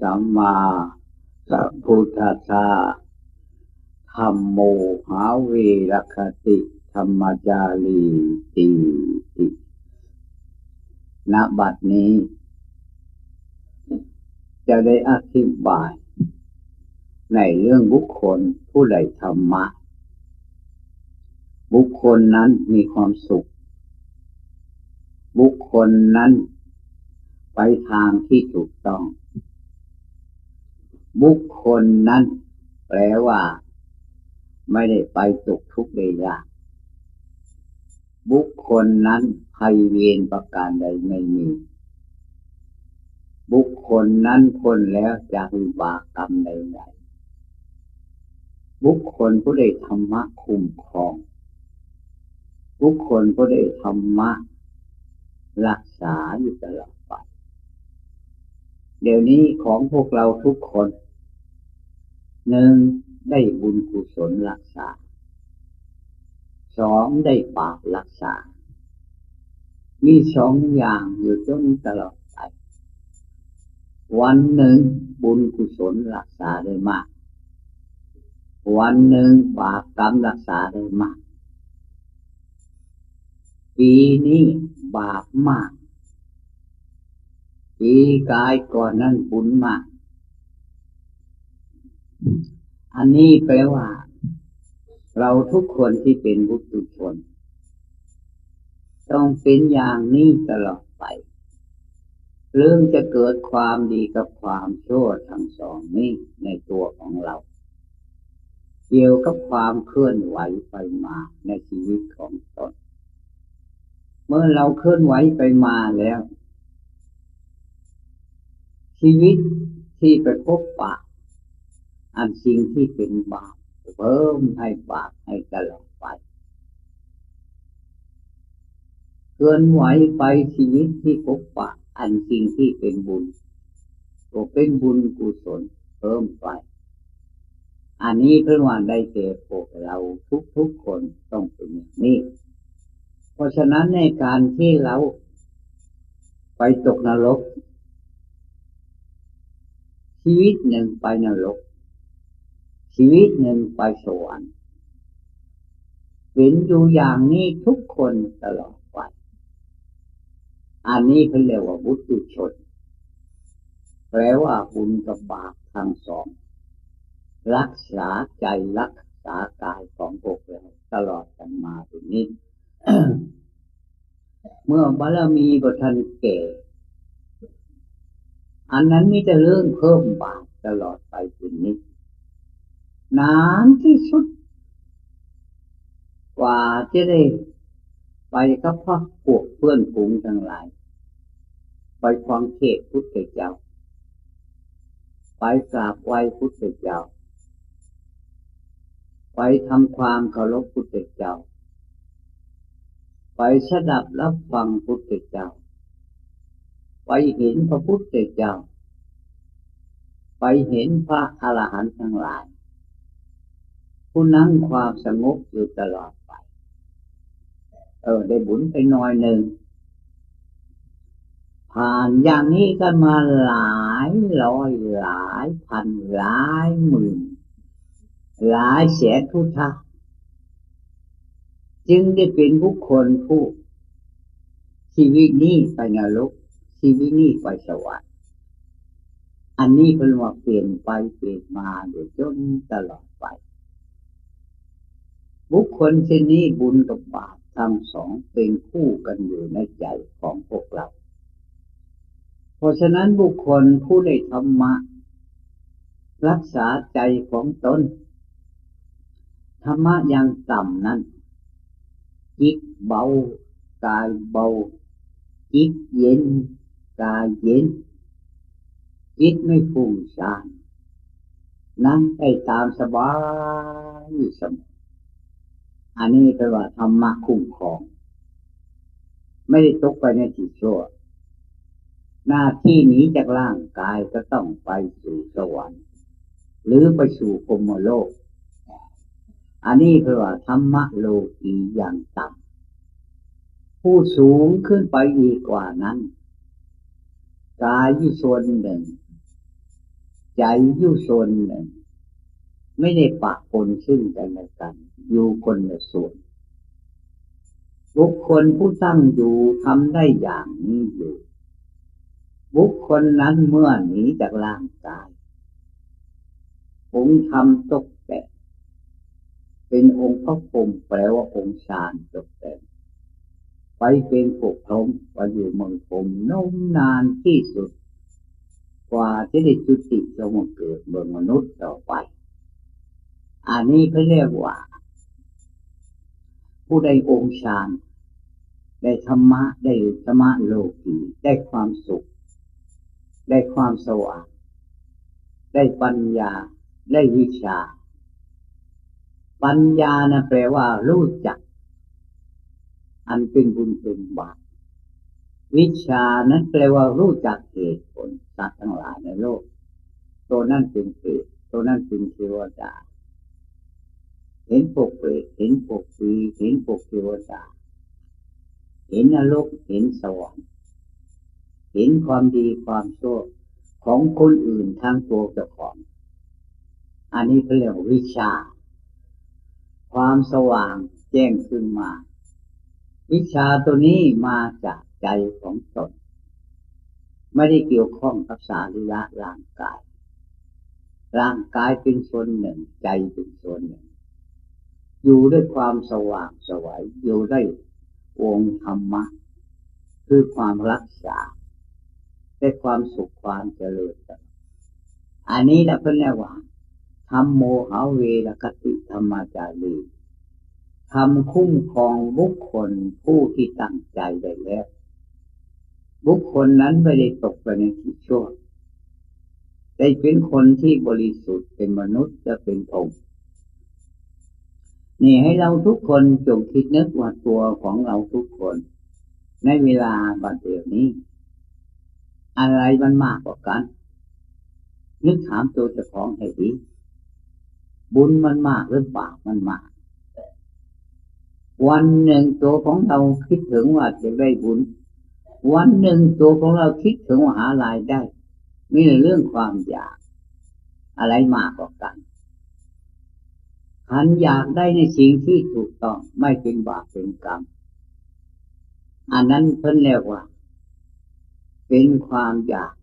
สัมมาสัมพุทธัสสะธรรมโมหาเวรคติ ธรรมจารีติติณบัดนี้ จะได้อธิบาย ในเรื่องบุคคลผู้ใดธรรมะ บุคคลนั้นมีความสุข บุคคลนั้น ไปทางที่ถูกต้อง บุคคลนั้น แปลว่า ไม่ได้ไปตกทุกข์ใดยากบุคคลนั้นภัยเวรประการใดไม่มี บุคคลนั้นพ้นแล้วจากวิบากกรรมใดๆบุคคลผู้ได้ธรรมะคุ้มครอง บุคคลผู้ได้ธรรมะรักษาอยู่ตลอดไปเดี๋ยวนี้ของพวกเราทุกคน หนึ่งได้บุญกุศลรักษาสองได้ปากรักษา มีสองอย่างอยู่จนตลอดไปวันหนึ่งบุญกุศลรักษาได้มาก วันหนึ่งบาปกรรมรักษาได้มาก ปีนี้บาปมาก ปีกายก่อนนั้นบุญมาก อันนี้แปลว่า เราทุกคนที่เป็นบุตุชนต้องเป็นอย่างนี้ตลอดไป เรื่องจะเกิดความดีกับความชั่วทั้งสองนี้ในตัวของเรา เกี่ยวกับความเคลื่อนไหวไปมาในชีวิตของตน เมื่อเราเคลื่อนไหวไปมาแล้ว ชีวิตที่ไปพบปะ อันสิ่งที่เป็นบาปเพิ่มให้ปากให้ตลอดไปเกินไหวไปชีวิตที่พบปะอันสิ่งที่เป็นบุญก็เป็นบุญกุศลเพิ่มไป อันนี้เพื่อว่าได้เจอพวกเราทุกๆคนต้องเป็นอย่างนี้ เพราะฉะนั้นในการที่เราไปตกนรก ชีวิตหนึ่งไปนรก ชีวิตหนึ่งไปสวรรค์เป็นอยู่อย่างนี้ทุกคนตลอดไปอันนี้เขาเรียกว่าบุตุชน แปลว่าบุญกับบาปทั้งสอง รักษาใจรักษากายของพวกเราตลอดกันมาถึงนี้เมื่อบารมีบทันเก่อันนั้นมีแต่เรื่องเพิ่มบาปตลอดไปถึงนี้ นานที่สุด กว่าจะได้ไปกับพระพวกเพื่อนฝูงทั้งหลาย ไปฟังเทศพุทธเจ้า ไปกราบไหว้พุทธเจ้า ไปทำความเคารพพุทธเจ้า ไปสดับรับฟังพุทธเจ้า ไปเห็นพระพุทธเจ้า ไปเห็นพระอรหันต์ทั้งหลาย ผู้นั่งความสงบอยู่ตลอดไป เออ ได้บุญไปหน่อยหนึ่ง ผ่านอย่างนี้กันมาหลายร้อยหลายพันหลายหมื่น หลายแสนทุกท่าจึงได้เป็นบุคคลผู้ ชีวิตนี้ไปนรกชีวิตนี้ไปสวรรค์อันนี้เป็นว่าเปลี่ยนไปเปลี่ยนมาเดี๋ยจนตลอด บุคคลเช่นนี้บุญกับบาปทั้งสองเป็นคู่กันอยู่ในใจของพวกเรา เพราะฉะนั้นบุคคลผู้ได้ธรรมะ รักษาใจของตนธรรมะอยังต่ำนั้นจิตเบากายเบาจิตเย็นกายเย็นจิตไม่ฟุ้งซ่านนั่งได้ตามสบายสม อันนี้แปลว่าธรรมะคุ้มครอง ไม่ได้ตกไปในที่ชั่ว หน้าที่หนีจากร่างกายก็ต้องไปสู่สวรรค์ หรือไปสู่พรมโลก อันนี้แปลว่าธรรมะโลกีอย่างต่ำผู้สูงขึ้นไปอีกกว่านั้น กายอยู่ส่วนหนึ่ง ใจอยู่ส่วนหนึ่ง ไม่ได้ปะปนซึ่งกันและกัน อยู่คนละส่วน บุคคลผู้ตั้งอยู่ทำได้อย่างนี้อยู่ บุคคลนั้นเมื่อหนีจากร่างกายองค์ธรรมตกแต่งเป็นองค์พระพรหมแปลว่าองค์ฌานตกแต่งไปเป็นปกพรมไปอยู่เมืองพรมนมนานที่สุด กว่าจะได้จุติจะมาเกิดเมืองมนุษย์ต่อไป อันนี้เขาเรียกว่า ผู้ได้องค์ฌานได้ธรรมะได้ธรรมะโลกีได้ความสุข ได้ความสว่าง ได้ปัญญา ได้วิชา ปัญญานะแปลว่ารู้จัก อันเป็นบุญเป็นบาปวิชานั้นแปลว่ารู้จักเหตุผลสัตว์ทั้งหลายในโลก ตัวนั้นเป็นเปรตตัวนั้นเป็นเทวดา เห็นปกเปรตเห็นปกปีเห็นปกเทวดาเห็นนรกเห็นสวรรค์เห็นความดีความชั่วของคนอื่นทางตัวเจ้าของ อันนี้เขาเรียกวิชา ความสว่างแจ้งขึ้นมา วิชาตัวนี้มาจากใจของตน ไม่ได้เกี่ยวข้องกับสารีระร่างกาย ร่างกายเป็นส่วนหนึ่ง ใจเป็นส่วนหนึ่ง อยู่ด้วยความสว่างสวัยอยู่ได้องค์ธรรมะ คือความรักษาได้ความสุขความเจริญอันนี้เราเป็นเรียกว่าธรรมโมหาเวรกติธรรมจารีทำคุ้มครองบุคคลผู้ที่ตั้งใจได้แล้ว บุคคลนั้นไม่ได้ตกไปในที่ชั่วได้เป็นคนที่บริสุทธิ์เป็นมนุษย์จะเป็นพรหม นี่ให้เราทุกคนจงคิดนึกว่าตัวของเราทุกคน ในเวลาบัดเดี๋ยวนี้ อะไรมันมากกว่ากัน นึกถามตัวเจ้าของให้ดี บุญมันมากหรือบาปมันมาก วันหนึ่งตัวของเราคิดถึงว่าจะได้บุญ วันหนึ่งตัวของเราคิดถึงว่าหารายได้มีเรื่องความอยาก อะไรมากกว่ากัน หันอยากได้ในสิ่งที่ถูกต้องไม่เป็นบาปเป็นกรรมอันนั้นเพิ่นเรียกว่า เป็นความอยาก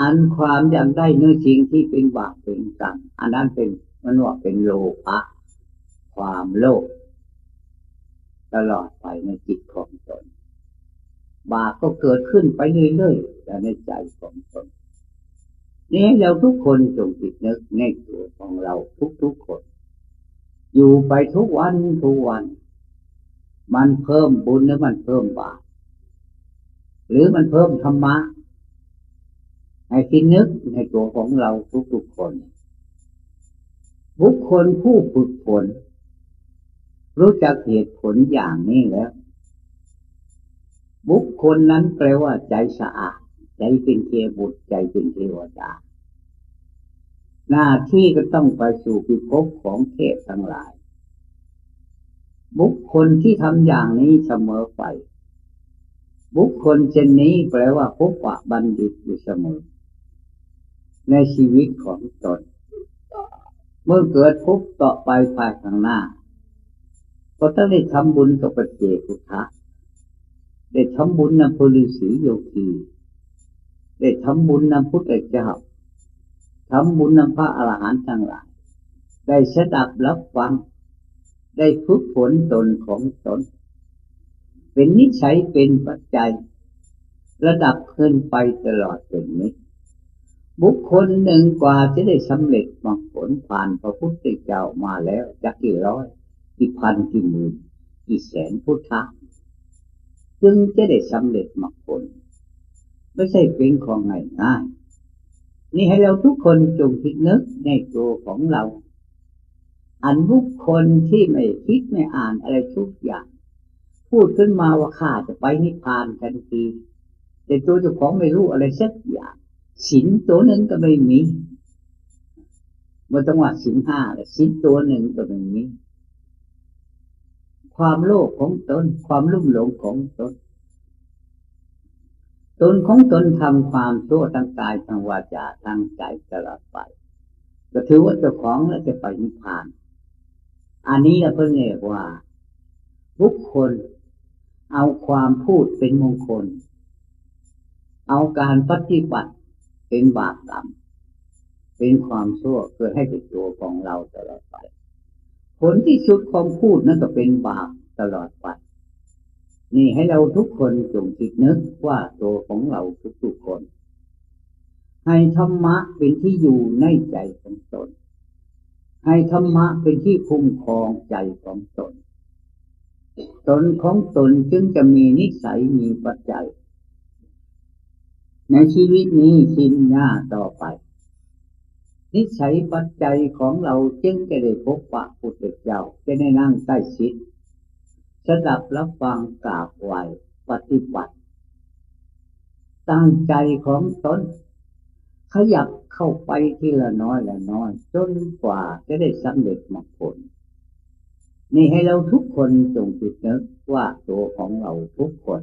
อันความอยากได้ในสิ่งที่เป็นบาปเป็นกรรมอันนั้นเป็นมันว่าเป็นโลภะความโลภตลอดไปในจิตของตนบาปก็เกิดขึ้นไปเรื่อยๆแต่ในใจของตน นี่เราทุกคนจงติดนึกในตัวของเราทุกๆคน อยู่ไปทุกวันทุกวัน มันเพิ่มบุญหรือมันเพิ่มบาปหรือมันเพิ่มธรรมะให้คิดนึกในตัวของเราทุกๆคน บุคคลผู้ฝึกฝนรู้จักเหตุผลอย่างนี้แล้ว บุคคลนั้นแปลว่าใจสะอาด ใจเป็นเทบุตรใจเป็นเทวดา หน้าที่ก็ต้องไปสู่พิภพของเทพทั้งหลาย บุคคลที่ทำอย่างนี้เสมอไป บุคคลเช่นนี้แปลว่าพบว่าบัณฑิตอยู่เสมอ ในชีวิตของตน เมื่อเกิดพบต่อไปภายข้างหน้า ก็ต้องได้ทำบุญกับปเจกุทะได้ทำบุญนำพลิสีโยคี ได้ทำบุญนำพุทธเจ้าทำบุญนำพระอรหันต์ทั้งหลาย ได้สดับรับฟัง ได้ฝึกฝนตนของตน เป็นนิสัยเป็นปัจจัย ระดับขึ้นไปตลอดเป็นนี้ บุคคลหนึ่งกว่าจะได้สำเร็จมรรคผลผ่านพระพุทธเจ้ามาแล้วจะกี่ร้อยกี่พันกี่หมื่นกี่แสนพุทธะจึงจะได้สำเร็จมรรคผล ไม่ใช่เป็นของง่ายง่ายนี่ให้เราทุกคนจงคิดนึกในตัวของเรา อันบุคคลที่ไม่คิดไม่อ่านอะไรทุกอย่าง พูดขึ้นมาว่าข้าจะไปนิพพานทันที แต่ตัวเจ้าของไม่รู้อะไรสักอย่างสินตัวหนึ่งก็ไม่มีมันต้องว่าสินห้าสินตัวหนึ่งก็ไม่มีความโลภของตน ความลุ่มหลงของตน ตนของตนทำความชั่วทางกายทางวาจาทางใจตลอดไปก็ถือว่าเจ้าของแล้วจะไปนิพพาน อันนี้เราเพิ่งเรียกว่า บุคคล เอาความพูดเป็นมงคล เอาการปฏิบัติเป็นบาปกรรมเป็นความชั่วเกิดให้เป็นตัวของเราตลอดไป ผลที่สุดของพูดนั่นก็เป็นบาปตลอด นี่ให้เราทุกคนจงคิดนึกว่าตัวของเราทุกๆคน ให้ธรรมะเป็นที่อยู่ในใจของตน ให้ธรรมะเป็นที่คุ้มครองใจของตน ตนของตนจึงจะมีนิสัยมีปัจจัย ในชีวิตนี้ชินหน้าต่อไป นิสัยปัจจัยของเราจึงจะได้พบปะพุทธเจ้าจะได้นั่งใกล้ชิด สดับรับฟังกราบไหวปฏิบัติ ตั้งใจของตนขยับเข้าไปทีละน้อยละน้อย จนกว่าจะได้สำเร็จมรรคผล นี่ให้เราทุกคนจงจิตนึกว่าตัวของเราทุกคน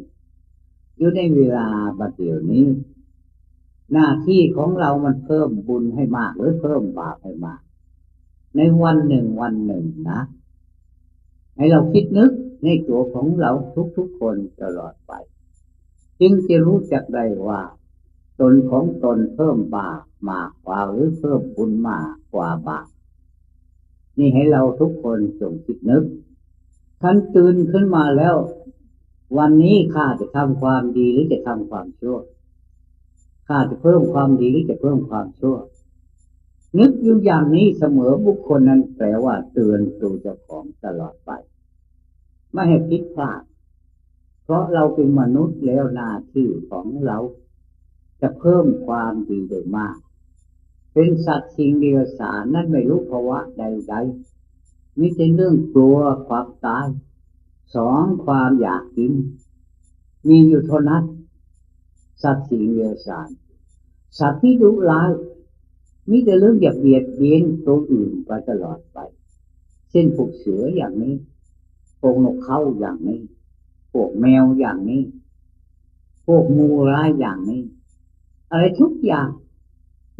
อยู่ในเวลาบัดเดี๋ยวนี้ หน้าที่ของเรามันเพิ่มบุญให้มากหรือเพิ่มบาปให้มาก ในวันหนึ่งวันหนึ่งนะ ให้เราคิดนึก ในตัวของเราทุกๆคนตลอดไป จึงจะรู้จักได้ว่า ตนของตนเพิ่มบาปมากกว่าหรือเพิ่มบุญมากกว่าบาปนี่ให้เราทุกคนจงคิดนึกท่านตื่นขึ้นมาแล้ว วันนี้ข้าจะทำความดีหรือจะทำความชั่วข้าจะเพิ่มความดีหรือจะเพิ่มความชั่ว นึกอยู่อย่างนี้เสมอบุคคลนั้นแปลว่าเตือนตัวเจ้าของตลอดไป ไม่ให้ผิดพลาดเพราะเราเป็นมนุษย์แล้วหน้าที่ของเรา จะเพิ่มความดีโดยมาก เป็นสัตว์สิ่งเดียวสารนั้นไม่รู้ภาวะใดๆมิใช่เรื่องกลัวความตายสองความอยากกิน มีอยู่เท่านั้นสัตว์สิ่งเดียวสารสัตว์ที่ดุร้ายมีแต่เรื่องอย่าเบียดเบียนตัวอื่นไปตลอดไป เช่นพวกเสืออย่างนี้ พวกนกเขาอย่างนี้ พวกแมวอย่างนี้ พวกงูร้ายอย่างนี้ อะไรทุกอย่าง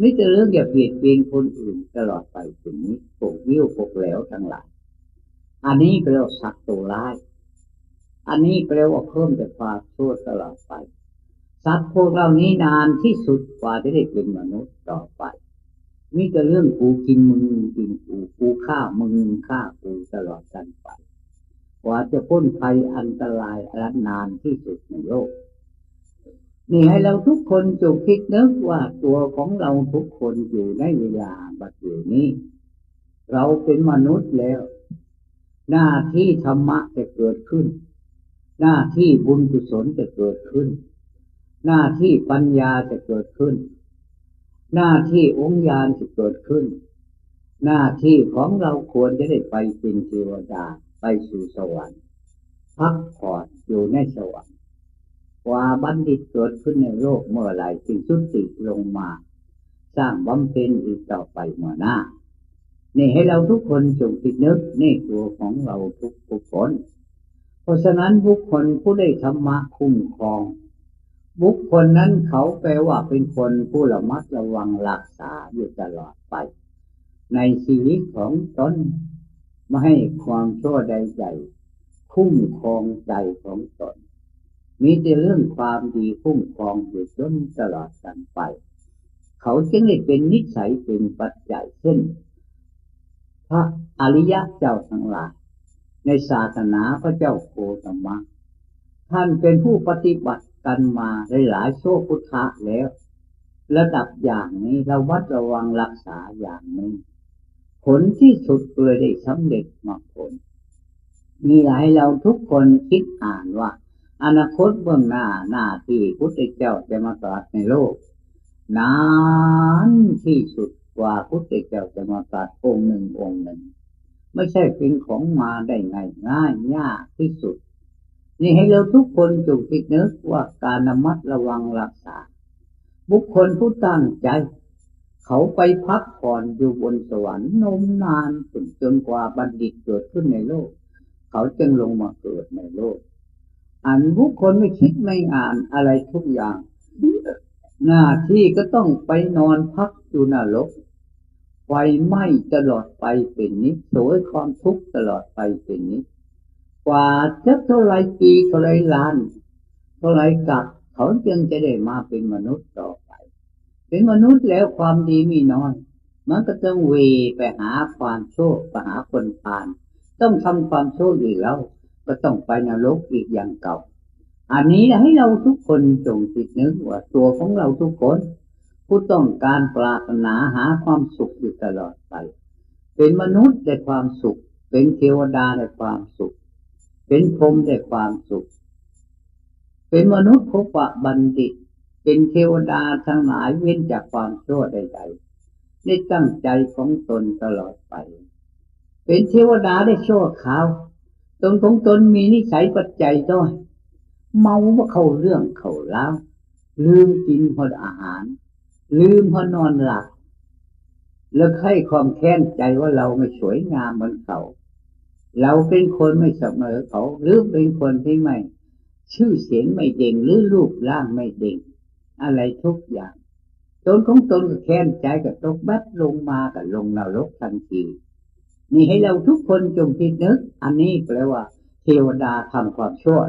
มีแต่เรื่องอย่าเบียดเบียนคนอื่นตลอดไปถึงนี้พวกวิวพวกแหลวทั้งหลาย อันนี้แปลว่าสัตว์ตัวร้าย อันนี้แปลว่าเพิ่มแต่ความชั่วตลอดไปสัตว์พวกเรานี้นานที่สุดกว่าจะได้เป็นมนุษย์ต่อไปมีแต่เรื่องกูกินมึงกินกูกูฆ่ามึงฆ่ากูตลอดกันไป กว่าจะพ้นภัยอันตรายอันนานที่สุดในโลก นี่ให้เราทุกคนจงคิดนึกว่าตัวของเราทุกคนอยู่ในเวลาบัดเดี๋ยวนี้ เราเป็นมนุษย์แล้ว หน้าที่ธรรมะจะเกิดขึ้น หน้าที่บุญกุศลจะเกิดขึ้น หน้าที่ปัญญาจะเกิดขึ้น หน้าที่องค์ญาณจะเกิดขึ้น หน้าที่ของเราควรจะได้ไปเป็นเทวดา ไปสู่สวรรค์พักผ่อนอยู่ในสวรรค์ว่าบัณฑิตเกิดขึ้นในโลกเมื่อไรจึงชุติลงมา สร้างบำเพ็ญอีกต่อไปเมื่อหน้า นี่ให้เราทุกคนจงคิดนึกนี่ตัวของเราทุกทุกคน เพราะฉะนั้นบุคคลผู้ได้ธรรมะคุ้มครอง บุคคลนั้นเขาแปลว่าเป็นคนผู้ระมัดระวังรักษาอยู่ตลอดไป ในชีวิตของตน ไม่ให้ความชั่วใดๆคุ้มครองใจของตน มีแต่เรื่องความดีคุ้มครองอยู่จนตลอดกันไป เขาจึงได้เป็นนิสัยเป็นปัจจัยเช่นพระอริยะเจ้าทั้งหลายในศาสนาพระเจ้าโคตมะท่านเป็นผู้ปฏิบัติกันมาหลายโชคพุทธะแล้ว ระดับอย่างนี้เราวัดระวังรักษาอย่างนี้ ผลที่สุดเลยได้สำเร็จมาผลมีหลายเราทุกคนคิดอ่านว่า อนาคตเบื้องหน้าหน้าที่พุทธเจ้าจะมาตรัสในโลกนานที่สุดกว่าพุทธเจ้าจะมาตรัสองค์หนึ่งองค์หนึ่ง ไม่ใช่เป็นของมาได้ง่ายง่ายยากที่สุด นี่ให้เราทุกคนจงคิดนึกว่าการนมัดระวังรักษา บุคคลผู้ตั้งใจ เขาไปพักผ่อนอยู่บนสวรรค์นมนานจนกว่าบัณฑิตเกิดขึ้นในโลก เขาจึงลงมาเกิดในโลก อันบุคคลไม่คิดไม่อ่านอะไรทุกอย่าง หน้าที่ก็ต้องไปนอนพักอยู่นรกไฟไหม้ตลอดไปเป็นนิสวยความทุกข์ตลอดไปเป็นนิกว่าจะเท่าไรปีเท่าไรล้าน เท่าไรกับเขาจึงจะได้มาเป็นมนุษย์ต่อ เป็นมนุษย์แล้วความดีมีน้อย มันก็ต้องเวไปหาความโชคไปหาคนทาน ต้องทำความโชคอีกแล้ว ก็ต้องไปนรกอีกอย่างเก่า อันนี้ให้เราทุกคนจงติดนึกว่าตัวของเราทุกคน ผู้ต้องการปรารถนาหาความสุขอยู่ตลอดไป เป็นมนุษย์ได้ความสุข เป็นเทวดาได้ความสุข เป็นพรหมได้ความสุข เป็นมนุษย์พบะบัณฑิต เป็นเทวดาทั้งหลายเว้นจากความชั่วใดๆได้ตั้งใจของตนตลอดไป เป็นเทวดาได้ชั่วขาวตนของตนมีนิสัยปัจจัยด้อยเมาว่าเขาเรื่องเขาเล่าลืมกินพออาหาร ลืมพอนอนหลับแล้วให้ความแค้นใจว่าเราไม่สวยงามเหมือนเขา เราเป็นคนไม่เสมอเขา หรือเป็นคนที่ไม่ ชื่อเสียงไม่เด่งหรือรูปร่างไม่เด่ง อะไรทุกอย่างตนของตนก็แค้นใจกับตกบัดลงมากับลงนรกทันทีนี่ให้เราทุกคนจงคิดนึก อันนี้แปลว่า เทวดาทำความชั่ว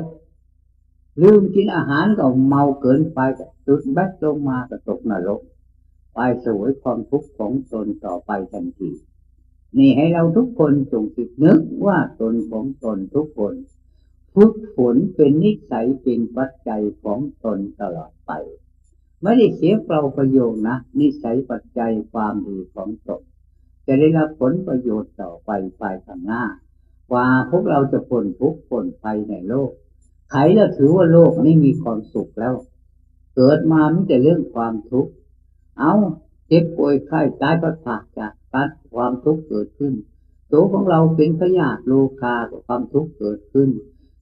ลืมกินอาหารก็เมาเกินไปก็จุดแบกลงมาก็ตกนรกไปสวยความทุกข์ของตนต่อไปทันทีนี่ให้เราทุกคนจงคิดนึกว่าตนของตนทุกคนฝึกฝนเป็นนิสัยเป็นปัจจัยของตนตลอดไป ไม่ได้เสียเปล่าประโยชน์นะนิสัยปัจจัยความดีของตนจะได้รับผลประโยชน์ต่อไปภายข้างหน้า ว่าพวกเราจะพ้นทุกข์พ้นภัยในโลกใครแล้วถือว่าโลกนี้มีความสุขแล้ว เกิดมาไม่แต่เรื่องความทุกข์เอาเจ็บป่วยไข้ตายประสาทจากการความทุกข์เกิดขึ้นตัวของเราเป็นพยาธิโลคากับความทุกข์เกิดขึ้น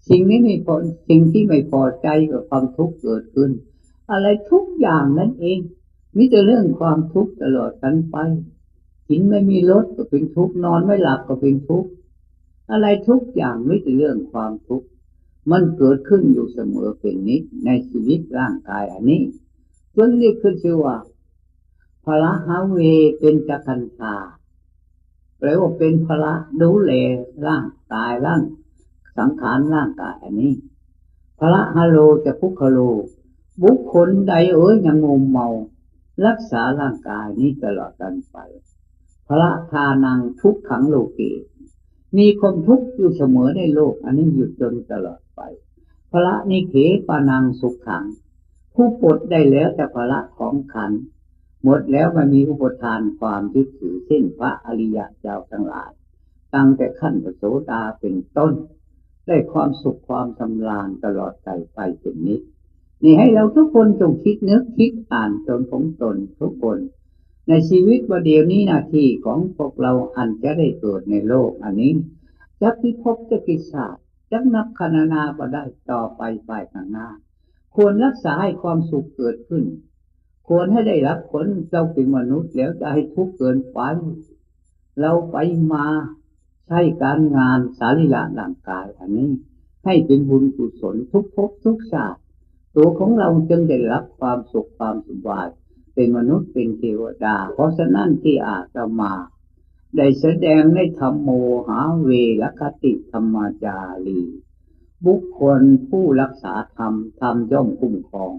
สิ่งนี้ไม่พอสิ่งที่ไม่พอใจกับความทุกข์เกิดขึ้น อะไรทุกอย่างนั่นเอง มิแต่เรื่องความทุกข์ตลอดกันไปกินไม่มีรสก็เป็นทุกข์นอนไม่หลับก็เป็นทุกข์อะไรทุกอย่างไม่ใช่เรื่องความทุกข์มันเกิดขึ้นอยู่เสมอเป็นนิดในชีวิตร่างกายอันนี้จึงนี้คือชื่อว่าพระหาเวเป็นจักันธาแปลว่าเป็นพระดูแลร่างกายร่าง สังขารร่างกายอันนี้พระฮาโลจะพุคโล บุคคลใดเอ้ยยังงมเมา รักษาร่างกายนี้ตลอดกันไป พระทานังทุกขังโลกีมีความทุกข์อยู่เสมอในโลก อันนี้หยุดจนตลอดไป พระนิเขปานังสุขขัง ผู้ปลดได้แล้วแต่พระของขัน หมดแล้วมันมีอุปทานความยึดถือเช่นพระอริยเจ้าทั้งหลาย ตั้งแต่ขั้นโสดาเป็นต้น ได้ความสุขความสำราญตลอดใจไปเป็นนิด นี่ให้เราทุกคนจงคิดนึกคิดอ่านจนของตนทุกคน ในชีวิตว่าเดียวนี้นาทีของพวกเราอันจะได้เกิดในโลก อันนี้จะพิภพจะกิศาสตร์จะนับคณนาบ่ได้ต่อไปไปข้างหน้า ควรรักษาให้ความสุขเกิดขึ้น ควรให้ได้รับผลเจ้าเป็นมนุษย์แล้วจะให้ทุกข์เกินไปเราไปมาใช้การงานสารีละร่างกายอันนี้ ให้เป็นบุญกุศลทุกภพทุกชาติ ตัวของเราจึงได้รับความสุขความสบายเป็นมนุษย์เป็นเทวดา เพราะฉะนั้นที่อาตมา ได้แสดงในธรรมโมหาเวรคติธรรมจารี บุคคลผู้รักษาธรรมธรรมย่อมคุ้มครอง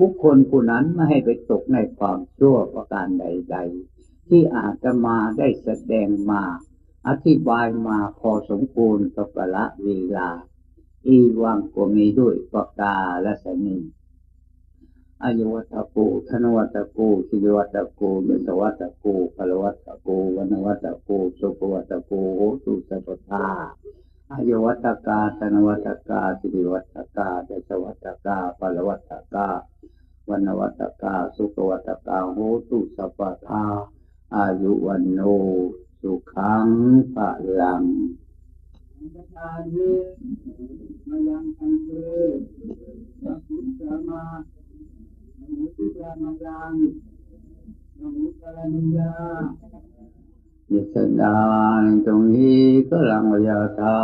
บุคคลผู้นั้นไม่ให้ไปตกในความชั่วประการใด ๆ ที่อาตมาได้แสดงมา อธิบายมาพอสมควรกับละเวลา อีวังก็มีด้วยประกาและสนีอายุวัตโกธนวัตโกสิวัตโกยสวัตโกพลวัตโกวันวัตโกสุภวัตโกโหตุสัพพาอายุวัตกาธนวัตกาสิริวัตกาเดชวัตกาปรวัตกาวันวัตกาสุขวัตกาโหตุสัพพทาอายุวันโนสุขังพลัง ทานเยมายังทันเตสัพพุทธมามนุติยามายังนมุตระนิยายิสดาตรงนี้ก็ลังวิยาทา